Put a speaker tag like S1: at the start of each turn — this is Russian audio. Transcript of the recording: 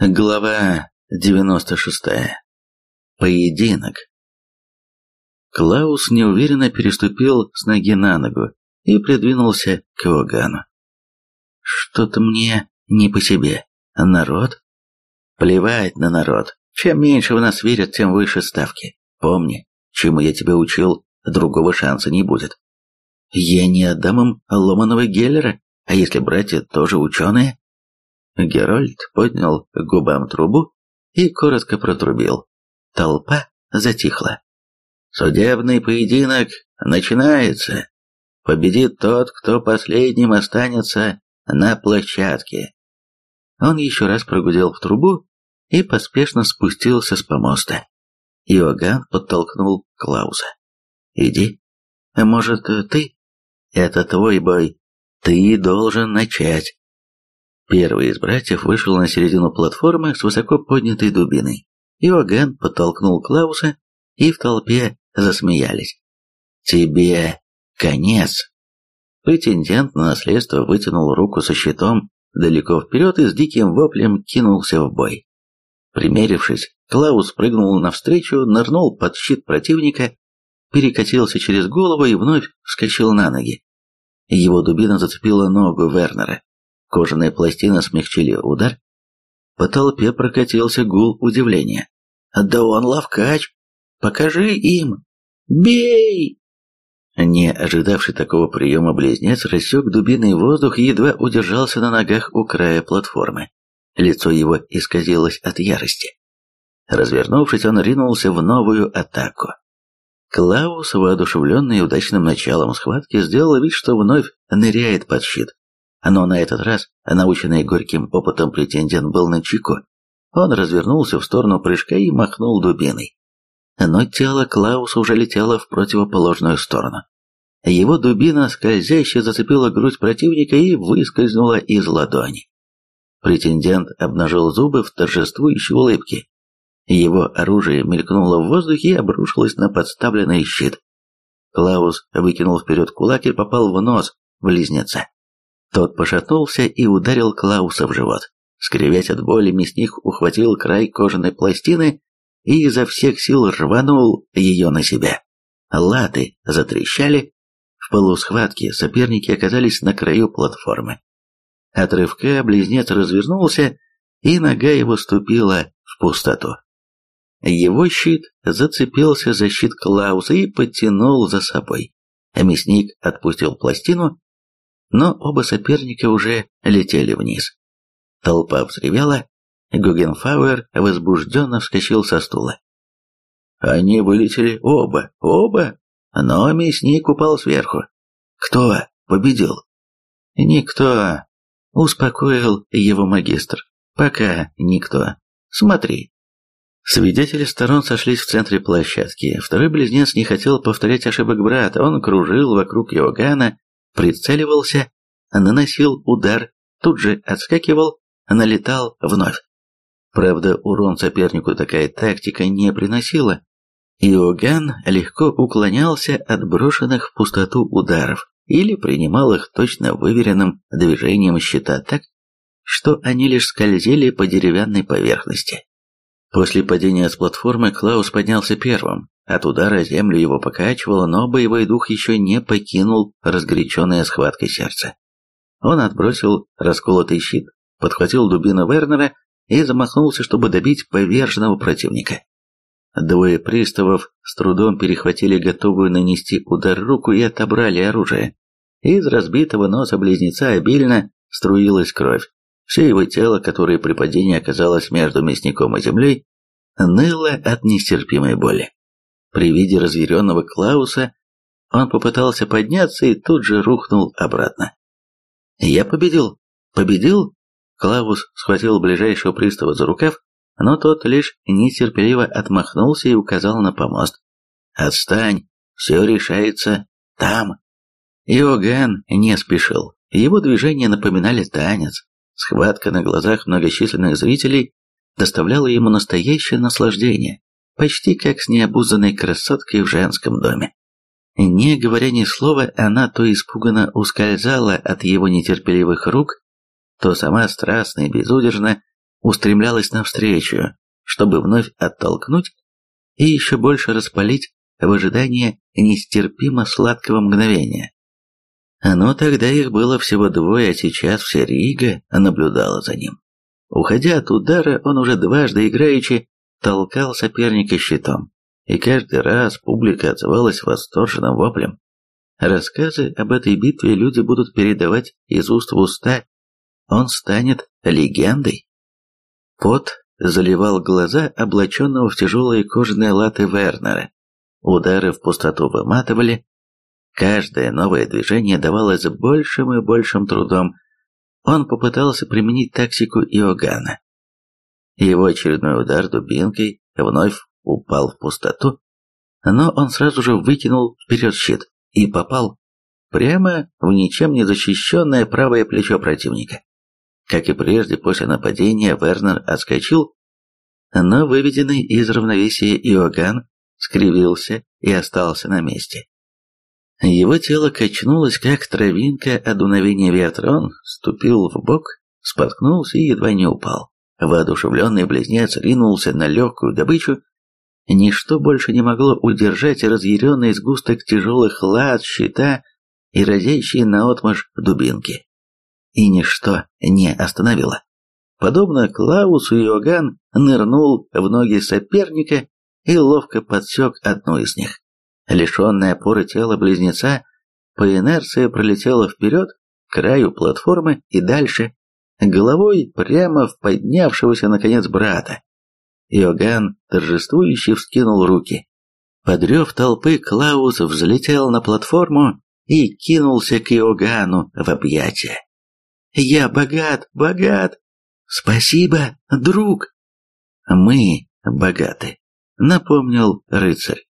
S1: Глава 96. Поединок. Клаус неуверенно переступил с ноги на ногу и придвинулся к Иоганну. «Что-то мне не по себе. Народ?» «Плевать на народ. Чем меньше в нас верят, тем выше ставки. Помни, чему я тебя учил, другого шанса не будет. Я не отдам им ломаного Геллера, а если братья тоже ученые?» Герольд поднял губам трубу и коротко протрубил. Толпа затихла. «Судебный поединок начинается. Победит тот, кто последним останется на площадке». Он еще раз прогудел в трубу и поспешно спустился с помоста. Иоганн подтолкнул Клауса. «Иди. Может, ты? Это твой бой. Ты должен начать». Первый из братьев вышел на середину платформы с высоко поднятой дубиной. Иоганн подтолкнул Клауса, и в толпе засмеялись. «Тебе конец!» Претендент на наследство вытянул руку со щитом далеко вперед и с диким воплем кинулся в бой. Примерившись, Клаус прыгнул навстречу, нырнул под щит противника, перекатился через голову и вновь вскочил на ноги. Его дубина зацепила ногу Вернера. Кожаные пластины смягчили удар. По толпе прокатился гул удивления. «Да он ловкач! Покажи им! Бей!» Не ожидавший такого приема близнец рассек дубиный воздух и едва удержался на ногах у края платформы. Лицо его исказилось от ярости. Развернувшись, он ринулся в новую атаку. Клаус, воодушевленный удачным началом схватки, сделал вид, что вновь ныряет под щит. Но на этот раз, наученный горьким опытом претендент был на чеку. Он развернулся в сторону прыжка и махнул дубиной. Но тело Клауса уже летело в противоположную сторону. Его дубина скользяще зацепила грудь противника и выскользнула из ладони. Претендент обнажил зубы в торжествующей улыбке. Его оружие мелькнуло в воздухе и обрушилось на подставленный щит. Клаус выкинул вперед кулак и попал в нос близнеца. Тот пошатнулся и ударил Клауса в живот. Скривясь от боли, мясник ухватил край кожаной пластины и изо всех сил рванул ее на себя. Латы затрещали. В полусхватке соперники оказались на краю платформы. От рывка близнец развернулся, и нога его ступила в пустоту. Его щит зацепился за щит Клауса и подтянул за собой. Мясник отпустил пластину но оба соперника уже летели вниз. Толпа взревела, Гугенфауэр возбужденно вскочил со стула. Они вылетели оба, оба, но мясник упал сверху. Кто победил? Никто. Успокоил его магистр. Пока никто. Смотри. Свидетели сторон сошлись в центре площадки. Второй близнец не хотел повторять ошибок брата. Он кружил вокруг Иоганна, прицеливался, наносил удар, тут же отскакивал, налетал вновь. Правда, урон сопернику такая тактика не приносила. Иоганн легко уклонялся от брошенных в пустоту ударов или принимал их точно выверенным движением щита так, что они лишь скользили по деревянной поверхности. После падения с платформы Клаус поднялся первым, от удара землю его покачивало, но боевой дух еще не покинул разгоряченное схваткой сердце. Он отбросил расколотый щит, подхватил дубину Вернера и замахнулся, чтобы добить поверженного противника. Двое приставов с трудом перехватили готовую нанести удар руку и отобрали оружие. Из разбитого носа близнеца обильно струилась кровь. Все его тело, которое при падении оказалось между мясником и землей, ныло от нестерпимой боли. При виде разъяренного Клауса он попытался подняться и тут же рухнул обратно. «Я победил! Победил!» Клаус схватил ближайшего пристава за рукав, но тот лишь нетерпеливо отмахнулся и указал на помост. «Отстань! Все решается там!» Иоганн не спешил. Его движения напоминали танец. Схватка на глазах многочисленных зрителей доставляла ему настоящее наслаждение почти как с необузанной красоткой в женском доме. Не говоря ни слова, она то испуганно ускользала от его нетерпеливых рук, то сама страстно и безудержно устремлялась навстречу, чтобы вновь оттолкнуть и еще больше распалить в ожидании нестерпимо сладкого мгновения. Но тогда их было всего двое, а сейчас вся Рига наблюдала за ним. Уходя от удара, он уже дважды играючи толкал соперника щитом, и каждый раз публика отзывалась восторженным воплем. Рассказы об этой битве люди будут передавать из уст в уста. Он станет легендой. Пот заливал глаза облаченного в тяжелые кожаные латы Вернера. Удары в пустоту выматывали. Каждое новое движение давалось большим и большим трудом. Он попытался применить тактику Иоганна. Его очередной удар дубинкой вновь упал в пустоту, но он сразу же выкинул вперед щит и попал прямо в ничем не защищенное правое плечо противника. Как и прежде, после нападения Вернер отскочил, но выведенный из равновесия Иоганн скривился и остался на месте. Его тело качнулось, как травинка от дуновения ветра. Он ступил в бок, споткнулся и едва не упал. Воодушевленный близнец ринулся на легкую добычу. Ничто больше не могло удержать разъяренный сгусток тяжелых лад, щита и разящие наотмашь дубинки. И ничто не остановило. Подобно Клаусу, Иоганн нырнул в ноги соперника и ловко подсек одну из них. Лишенная опоры тела близнеца по инерции пролетела вперед, к краю платформы и дальше, головой прямо в поднявшегося наконец брата. Иоганн торжествующе вскинул руки. Подрев толпы, Клаус взлетел на платформу и кинулся к Иоганну в объятия. «Я богат, богат! Спасибо, друг!» «Мы богаты», — напомнил рыцарь.